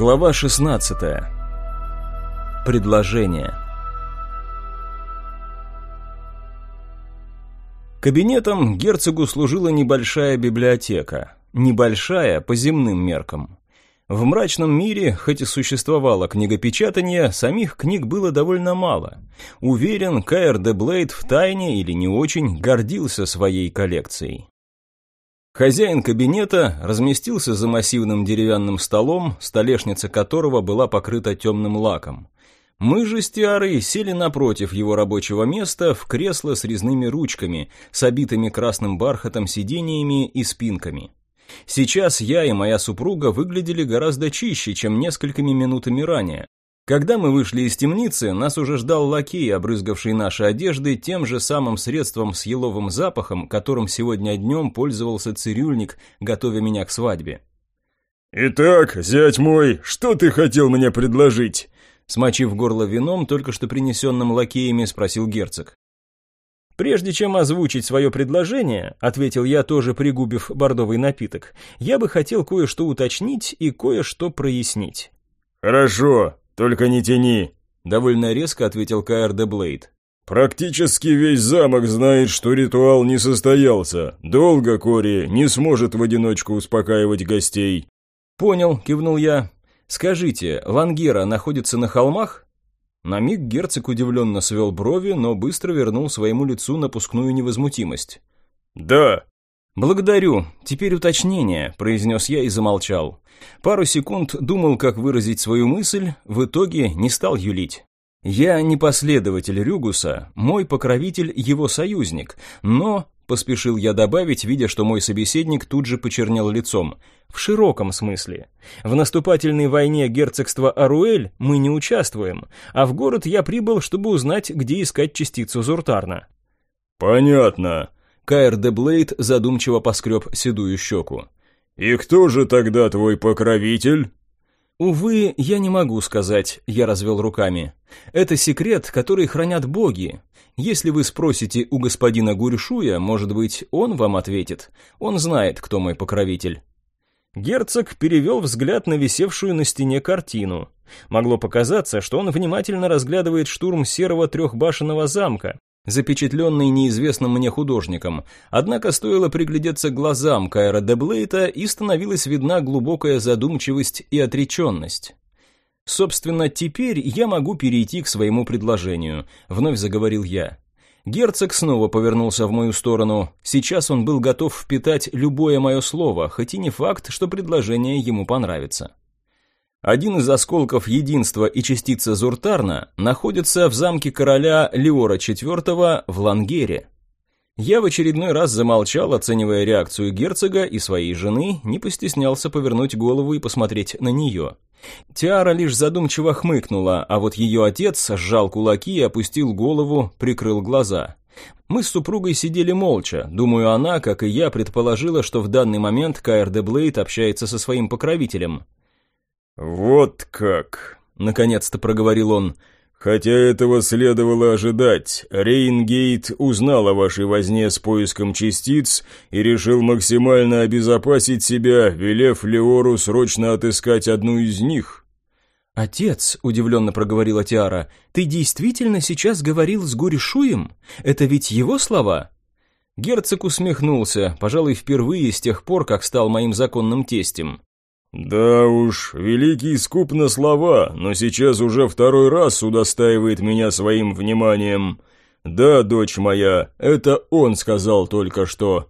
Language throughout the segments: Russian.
Глава 16. Предложение. Кабинетом герцогу служила небольшая библиотека. Небольшая по земным меркам. В мрачном мире, хоть и существовало книгопечатание, самих книг было довольно мало. Уверен, Каэр де Блейд в тайне или не очень гордился своей коллекцией. Хозяин кабинета разместился за массивным деревянным столом, столешница которого была покрыта темным лаком. Мы же с Тиарой сели напротив его рабочего места в кресло с резными ручками, с обитыми красным бархатом сидениями и спинками. Сейчас я и моя супруга выглядели гораздо чище, чем несколькими минутами ранее. Когда мы вышли из темницы, нас уже ждал лакей, обрызгавший наши одежды тем же самым средством с еловым запахом, которым сегодня днем пользовался цирюльник, готовя меня к свадьбе. «Итак, зять мой, что ты хотел мне предложить?» Смочив горло вином, только что принесенным лакеями, спросил герцог. «Прежде чем озвучить свое предложение», — ответил я, тоже пригубив бордовый напиток, «я бы хотел кое-что уточнить и кое-что прояснить». «Хорошо, только не тяни», — довольно резко ответил Каэр де Блейд. «Практически весь замок знает, что ритуал не состоялся. Долго Кори не сможет в одиночку успокаивать гостей». «Понял», — кивнул я. «Скажите, Лангера находится на холмах?» На миг герцог удивленно свел брови, но быстро вернул своему лицу напускную невозмутимость. «Да», «Благодарю. Теперь уточнение», – произнес я и замолчал. Пару секунд думал, как выразить свою мысль, в итоге не стал юлить. «Я не последователь Рюгуса, мой покровитель – его союзник, но...» – поспешил я добавить, видя, что мой собеседник тут же почернел лицом. «В широком смысле. В наступательной войне герцогства Аруэль мы не участвуем, а в город я прибыл, чтобы узнать, где искать частицу Зуртарна». «Понятно», Каэр де Блейд задумчиво поскреб седую щеку. «И кто же тогда твой покровитель?» «Увы, я не могу сказать», — я развел руками. «Это секрет, который хранят боги. Если вы спросите у господина Гуршуя, может быть, он вам ответит. Он знает, кто мой покровитель». Герцог перевел взгляд на висевшую на стене картину. Могло показаться, что он внимательно разглядывает штурм серого трехбашенного замка, запечатленный неизвестным мне художником, однако стоило приглядеться глазам Кайра де Блейта, и становилась видна глубокая задумчивость и отреченность. «Собственно, теперь я могу перейти к своему предложению», — вновь заговорил я. Герцог снова повернулся в мою сторону. Сейчас он был готов впитать любое мое слово, хоть и не факт, что предложение ему понравится. Один из осколков единства и частица Зуртарна находится в замке короля Леора IV в Лангере. Я в очередной раз замолчал, оценивая реакцию герцога и своей жены, не постеснялся повернуть голову и посмотреть на нее. Тиара лишь задумчиво хмыкнула, а вот ее отец сжал кулаки и опустил голову, прикрыл глаза. Мы с супругой сидели молча. Думаю, она, как и я, предположила, что в данный момент Каэр де Блейд общается со своим покровителем. «Вот как!» — наконец-то проговорил он. «Хотя этого следовало ожидать. Рейнгейт узнал о вашей возне с поиском частиц и решил максимально обезопасить себя, велев Леору срочно отыскать одну из них». «Отец», — удивленно проговорила Тиара, — «ты действительно сейчас говорил с Гуришуем? Это ведь его слова?» Герцог усмехнулся, пожалуй, впервые с тех пор, как стал моим законным тестем. «Да уж, великий скуп на слова, но сейчас уже второй раз удостаивает меня своим вниманием. Да, дочь моя, это он сказал только что».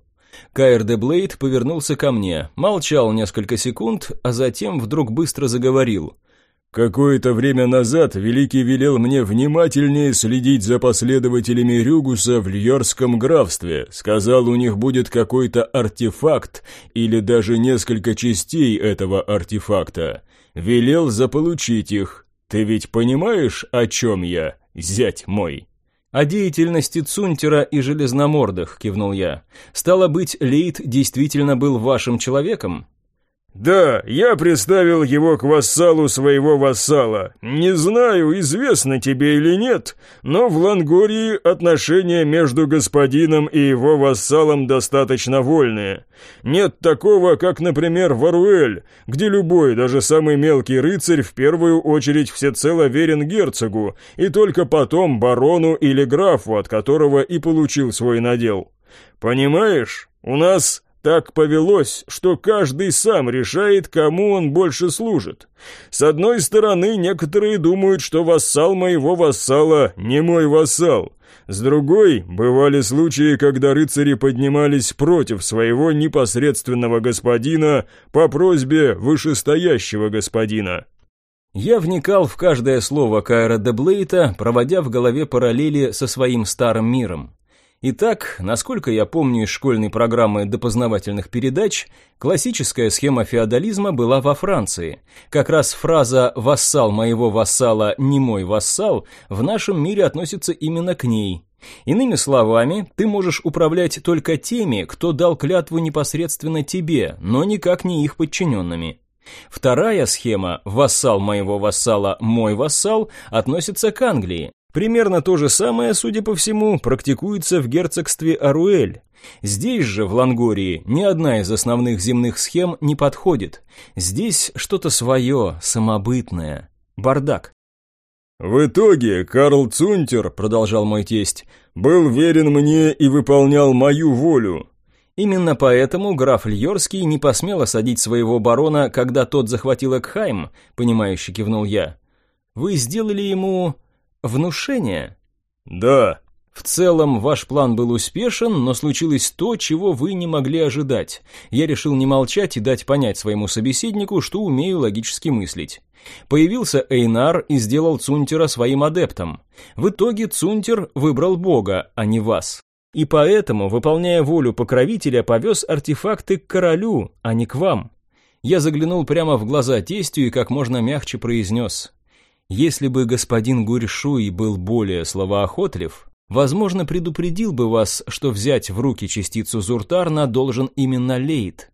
Каэр де Блейд повернулся ко мне, молчал несколько секунд, а затем вдруг быстро заговорил – Какое-то время назад Великий велел мне внимательнее следить за последователями Рюгуса в Льорском графстве. Сказал, у них будет какой-то артефакт или даже несколько частей этого артефакта. Велел заполучить их. Ты ведь понимаешь, о чем я, зять мой?» «О деятельности Цунтера и Железномордых», — кивнул я. «Стало быть, Лейт действительно был вашим человеком?» «Да, я представил его к вассалу своего вассала. Не знаю, известно тебе или нет, но в Лангории отношения между господином и его вассалом достаточно вольные. Нет такого, как, например, Варуэль, где любой, даже самый мелкий рыцарь в первую очередь всецело верен герцогу, и только потом барону или графу, от которого и получил свой надел. Понимаешь, у нас так повелось, что каждый сам решает, кому он больше служит. С одной стороны, некоторые думают, что вассал моего вассала не мой вассал. С другой, бывали случаи, когда рыцари поднимались против своего непосредственного господина по просьбе вышестоящего господина. Я вникал в каждое слово Кайра де Блейта, проводя в голове параллели со своим старым миром. Итак, насколько я помню из школьной программы допознавательных передач, классическая схема феодализма была во Франции. Как раз фраза «вассал моего вассала, не мой вассал» в нашем мире относится именно к ней. Иными словами, ты можешь управлять только теми, кто дал клятву непосредственно тебе, но никак не их подчиненными. Вторая схема «вассал моего вассала, мой вассал» относится к Англии. Примерно то же самое, судя по всему, практикуется в герцогстве Аруэль. Здесь же, в Лангории, ни одна из основных земных схем не подходит. Здесь что-то свое, самобытное. Бардак. «В итоге Карл Цунтер, — продолжал мой тесть, — был верен мне и выполнял мою волю. Именно поэтому граф Льорский не посмел осадить своего барона, когда тот захватил Экхайм, понимающе кивнул я. Вы сделали ему Внушение? Да. В целом, ваш план был успешен, но случилось то, чего вы не могли ожидать. Я решил не молчать и дать понять своему собеседнику, что умею логически мыслить. Появился Эйнар и сделал Цунтера своим адептом. В итоге Цунтер выбрал Бога, а не вас. И поэтому, выполняя волю покровителя, повез артефакты к королю, а не к вам. Я заглянул прямо в глаза тестю и как можно мягче произнес. Если бы господин Гурьшуй был более словоохотлив, возможно, предупредил бы вас, что взять в руки частицу Зуртарна должен именно Лейт.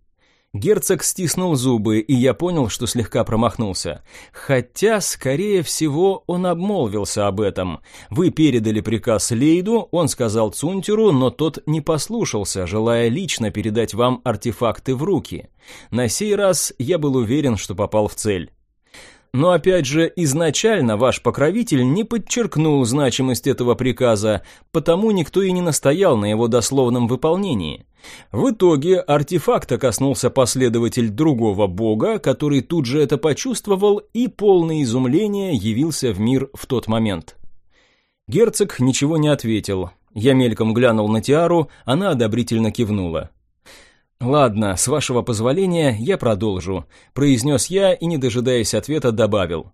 Герцог стиснул зубы, и я понял, что слегка промахнулся. Хотя, скорее всего, он обмолвился об этом. Вы передали приказ Лейду, он сказал Цунтеру, но тот не послушался, желая лично передать вам артефакты в руки. На сей раз я был уверен, что попал в цель. Но опять же, изначально ваш покровитель не подчеркнул значимость этого приказа, потому никто и не настоял на его дословном выполнении. В итоге артефакта коснулся последователь другого бога, который тут же это почувствовал и полное изумление явился в мир в тот момент. Герцог ничего не ответил. Я мельком глянул на Тиару, она одобрительно кивнула. «Ладно, с вашего позволения я продолжу», – произнес я и, не дожидаясь ответа, добавил.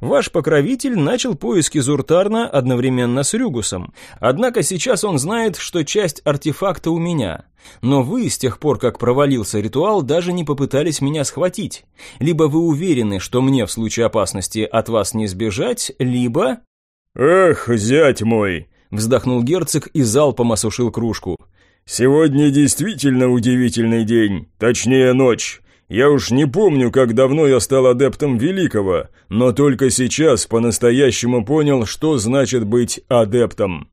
«Ваш покровитель начал поиски Зуртарна одновременно с Рюгусом, однако сейчас он знает, что часть артефакта у меня. Но вы, с тех пор, как провалился ритуал, даже не попытались меня схватить. Либо вы уверены, что мне в случае опасности от вас не сбежать, либо...» «Эх, зять мой!» – вздохнул герцог и залпом осушил кружку. «Сегодня действительно удивительный день, точнее ночь. Я уж не помню, как давно я стал адептом Великого, но только сейчас по-настоящему понял, что значит быть адептом.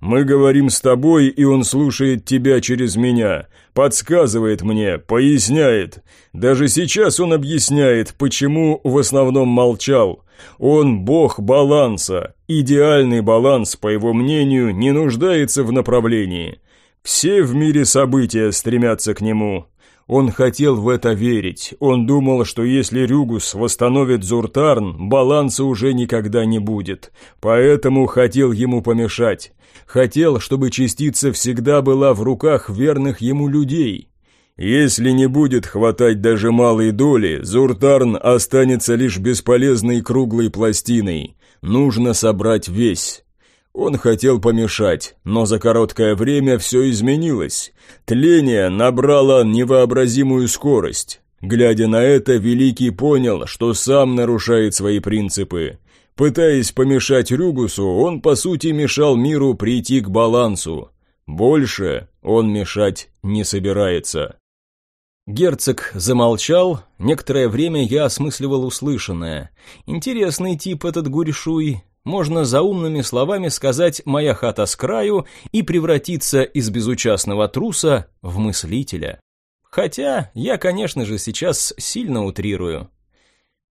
Мы говорим с тобой, и он слушает тебя через меня, подсказывает мне, поясняет. Даже сейчас он объясняет, почему в основном молчал. Он бог баланса. Идеальный баланс, по его мнению, не нуждается в направлении. Все в мире события стремятся к нему. Он хотел в это верить. Он думал, что если Рюгус восстановит Зуртарн, баланса уже никогда не будет. Поэтому хотел ему помешать. Хотел, чтобы частица всегда была в руках верных ему людей. Если не будет хватать даже малой доли, Зуртарн останется лишь бесполезной круглой пластиной. Нужно собрать весь. Он хотел помешать, но за короткое время все изменилось. Тление набрало невообразимую скорость. Глядя на это, Великий понял, что сам нарушает свои принципы. Пытаясь помешать Рюгусу, он по сути мешал миру прийти к балансу. Больше он мешать не собирается. Герцог замолчал, некоторое время я осмысливал услышанное. Интересный тип этот Гуришуй. Можно за умными словами сказать «моя хата с краю» и превратиться из безучастного труса в мыслителя. Хотя я, конечно же, сейчас сильно утрирую.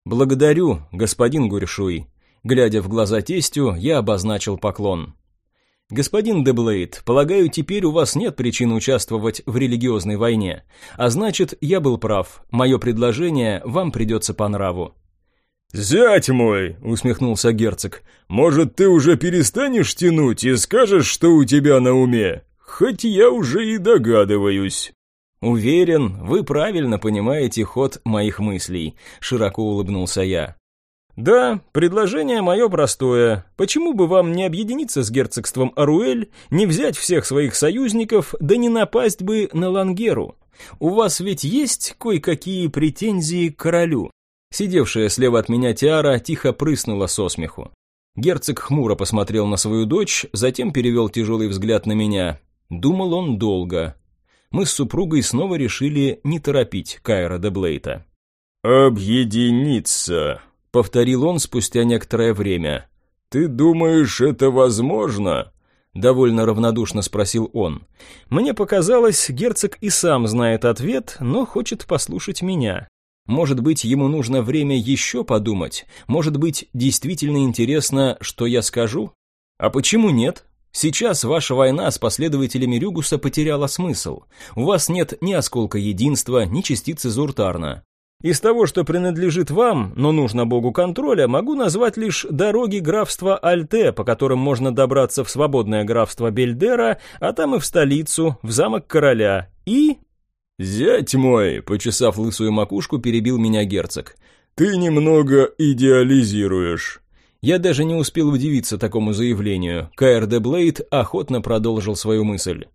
«Благодарю, господин Гуришуй». Глядя в глаза тестю, я обозначил поклон. «Господин Деблейд, полагаю, теперь у вас нет причин участвовать в религиозной войне. А значит, я был прав. Мое предложение вам придется по нраву». «Зять мой!» — усмехнулся герцог. «Может, ты уже перестанешь тянуть и скажешь, что у тебя на уме? Хоть я уже и догадываюсь». «Уверен, вы правильно понимаете ход моих мыслей», — широко улыбнулся я. Да, предложение мое простое. Почему бы вам не объединиться с герцогством Аруэль, не взять всех своих союзников, да не напасть бы на Лангеру? У вас ведь есть кое-какие претензии к королю?» Сидевшая слева от меня Тиара тихо прыснула со смеху. Герцог хмуро посмотрел на свою дочь, затем перевел тяжелый взгляд на меня. Думал он долго. Мы с супругой снова решили не торопить Кайра де Блейта. «Объединиться», повторил он спустя некоторое время. «Ты думаешь, это возможно?» Довольно равнодушно спросил он. Мне показалось, герцог и сам знает ответ, но хочет послушать меня. Может быть, ему нужно время еще подумать? Может быть, действительно интересно, что я скажу? А почему нет? Сейчас ваша война с последователями Рюгуса потеряла смысл. У вас нет ни осколка единства, ни частицы Зуртарна. Из того, что принадлежит вам, но нужно богу контроля, могу назвать лишь дороги графства Альте, по которым можно добраться в свободное графство Бельдера, а там и в столицу, в замок короля. И... «Зять мой», — почесав лысую макушку, перебил меня герцог. «Ты немного идеализируешь». Я даже не успел удивиться такому заявлению. Каэр де Блейд охотно продолжил свою мысль.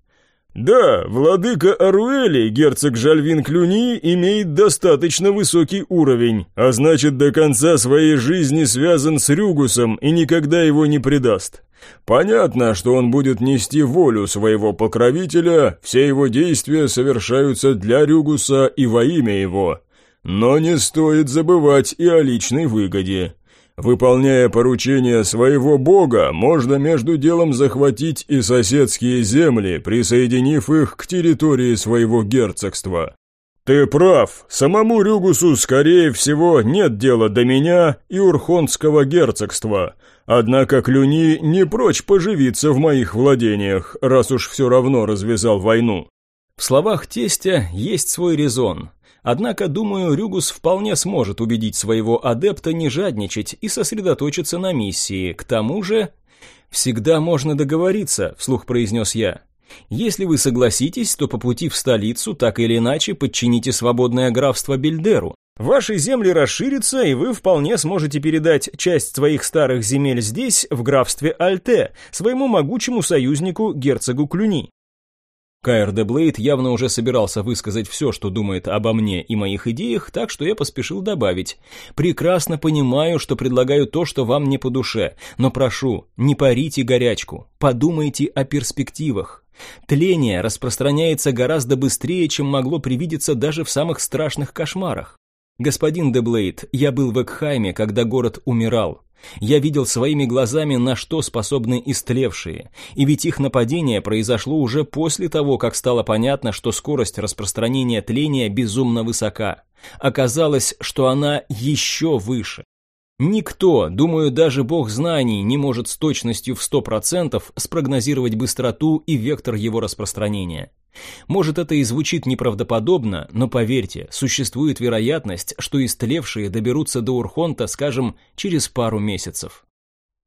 Да, владыка Аруэли, герцог Жальвин Клюни, имеет достаточно высокий уровень, а значит до конца своей жизни связан с Рюгусом и никогда его не предаст. Понятно, что он будет нести волю своего покровителя, все его действия совершаются для Рюгуса и во имя его. Но не стоит забывать и о личной выгоде. Выполняя поручения своего бога, можно между делом захватить и соседские земли, присоединив их к территории своего герцогства. Ты прав, самому Рюгусу, скорее всего, нет дела до меня и Урхонского герцогства, однако Клюни не прочь поживиться в моих владениях, раз уж все равно развязал войну. В словах тестя есть свой резон. Однако, думаю, Рюгус вполне сможет убедить своего адепта не жадничать и сосредоточиться на миссии. К тому же... «Всегда можно договориться», — вслух произнес я. «Если вы согласитесь, то по пути в столицу так или иначе подчините свободное графство Бельдеру. Ваши земли расширятся, и вы вполне сможете передать часть своих старых земель здесь, в графстве Альте, своему могучему союзнику герцогу Клюни. Кайр де Блейд явно уже собирался высказать все, что думает обо мне и моих идеях, так что я поспешил добавить. «Прекрасно понимаю, что предлагаю то, что вам не по душе, но прошу, не парите горячку, подумайте о перспективах. Тление распространяется гораздо быстрее, чем могло привидеться даже в самых страшных кошмарах. Господин Деблейд, я был в Экхайме, когда город умирал. Я видел своими глазами, на что способны истлевшие, и ведь их нападение произошло уже после того, как стало понятно, что скорость распространения тления безумно высока. Оказалось, что она еще выше. Никто, думаю, даже бог знаний, не может с точностью в 100% спрогнозировать быстроту и вектор его распространения. Может, это и звучит неправдоподобно, но поверьте, существует вероятность, что истлевшие доберутся до Урхонта, скажем, через пару месяцев.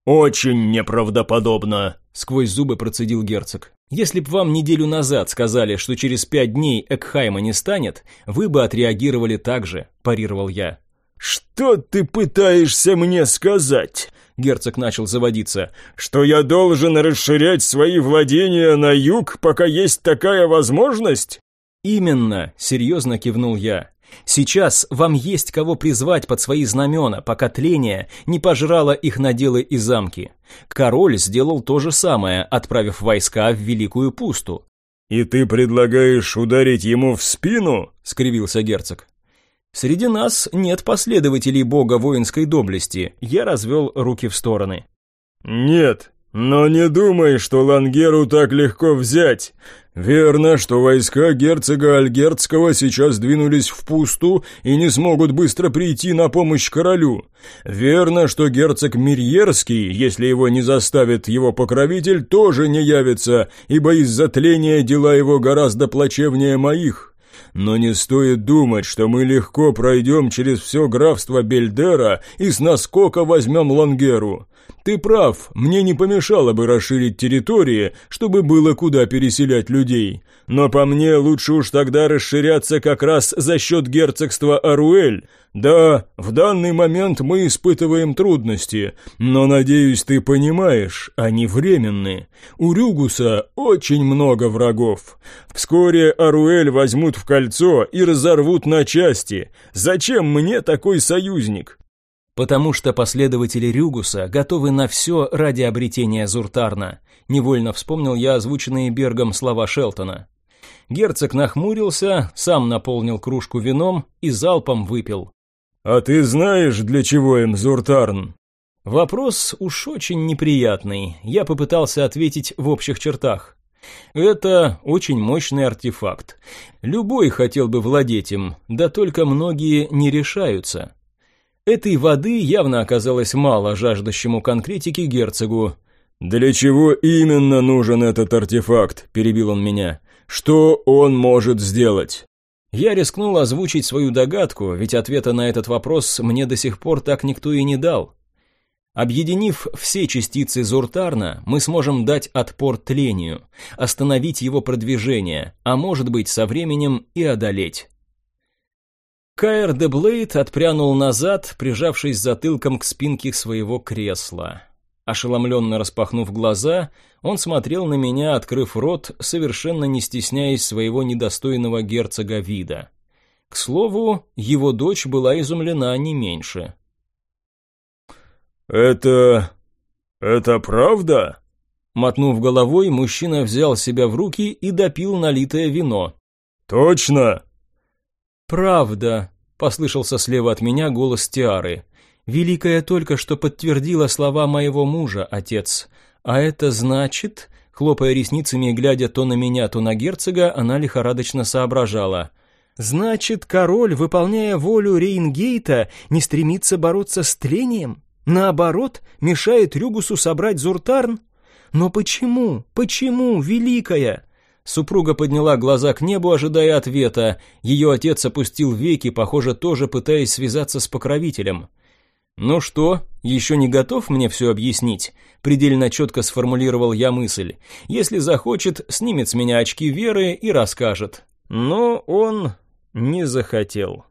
«Очень неправдоподобно», — сквозь зубы процедил герцог. «Если б вам неделю назад сказали, что через пять дней Экхайма не станет, вы бы отреагировали так же», – парировал я. «Что ты пытаешься мне сказать?» Герцог начал заводиться. «Что я должен расширять свои владения на юг, пока есть такая возможность?» «Именно», — серьезно кивнул я. «Сейчас вам есть кого призвать под свои знамена, пока тление не пожрало их наделы и замки. Король сделал то же самое, отправив войска в Великую Пусту. «И ты предлагаешь ударить ему в спину?» — скривился герцог. «Среди нас нет последователей бога воинской доблести», — я развел руки в стороны. «Нет, но не думай, что Лангеру так легко взять. Верно, что войска герцога Альгертского сейчас двинулись в пусту и не смогут быстро прийти на помощь королю. Верно, что герцог Мирьерский, если его не заставит его покровитель, тоже не явится, ибо из-за тления дела его гораздо плачевнее моих. Но не стоит думать, что мы легко пройдем через все графство Бельдера и с наскока возьмем Лангеру. Ты прав, мне не помешало бы расширить территории, чтобы было куда переселять людей. Но по мне лучше уж тогда расширяться как раз за счет герцогства Аруэль. Да, в данный момент мы испытываем трудности, но, надеюсь, ты понимаешь, они временные. У Рюгуса очень много врагов. Вскоре Аруэль возьмут в кольцо и разорвут на части. Зачем мне такой союзник? Потому что последователи Рюгуса готовы на все ради обретения Зуртарна. Невольно вспомнил я озвученные Бергом слова Шелтона. Герцог нахмурился, сам наполнил кружку вином и залпом выпил. «А ты знаешь, для чего им Зуртарн?» Вопрос уж очень неприятный. Я попытался ответить в общих чертах. Это очень мощный артефакт. Любой хотел бы владеть им, да только многие не решаются. Этой воды явно оказалось мало жаждущему конкретики герцогу. «Для чего именно нужен этот артефакт?» – перебил он меня. «Что он может сделать?» Я рискнул озвучить свою догадку, ведь ответа на этот вопрос мне до сих пор так никто и не дал. Объединив все частицы Зуртарна, мы сможем дать отпор тлению, остановить его продвижение, а может быть со временем и одолеть. Каэр де Блейд отпрянул назад, прижавшись затылком к спинке своего кресла. Ошеломленно распахнув глаза, он смотрел на меня, открыв рот, совершенно не стесняясь своего недостойного герцога вида. К слову, его дочь была изумлена не меньше. «Это... это правда?» Мотнув головой, мужчина взял себя в руки и допил налитое вино. «Точно?» «Правда», — послышался слева от меня голос Тиары. «Великая только что подтвердила слова моего мужа, отец. А это значит...» Хлопая ресницами и глядя то на меня, то на герцога, она лихорадочно соображала. «Значит, король, выполняя волю Рейнгейта, не стремится бороться с тлением? Наоборот, мешает Рюгусу собрать Зуртарн? Но почему? Почему, Великая?» Супруга подняла глаза к небу, ожидая ответа. Ее отец опустил веки, похоже, тоже пытаясь связаться с покровителем. «Ну что, еще не готов мне все объяснить?» Предельно четко сформулировал я мысль. «Если захочет, снимет с меня очки веры и расскажет». Но он не захотел.